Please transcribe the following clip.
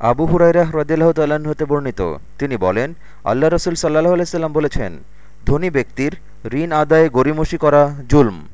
আবু হুরাইরা হ্রদিল্লাহ তাল্লাহ্ন হতে বর্ণিত। তিনি বলেন, আল্লাহ রসুল সাল্লাহ আলাইসাল্লাম বলেছেন, ধনী ব্যক্তির ঋণ আদায়ে গরিমসি করা জুলম।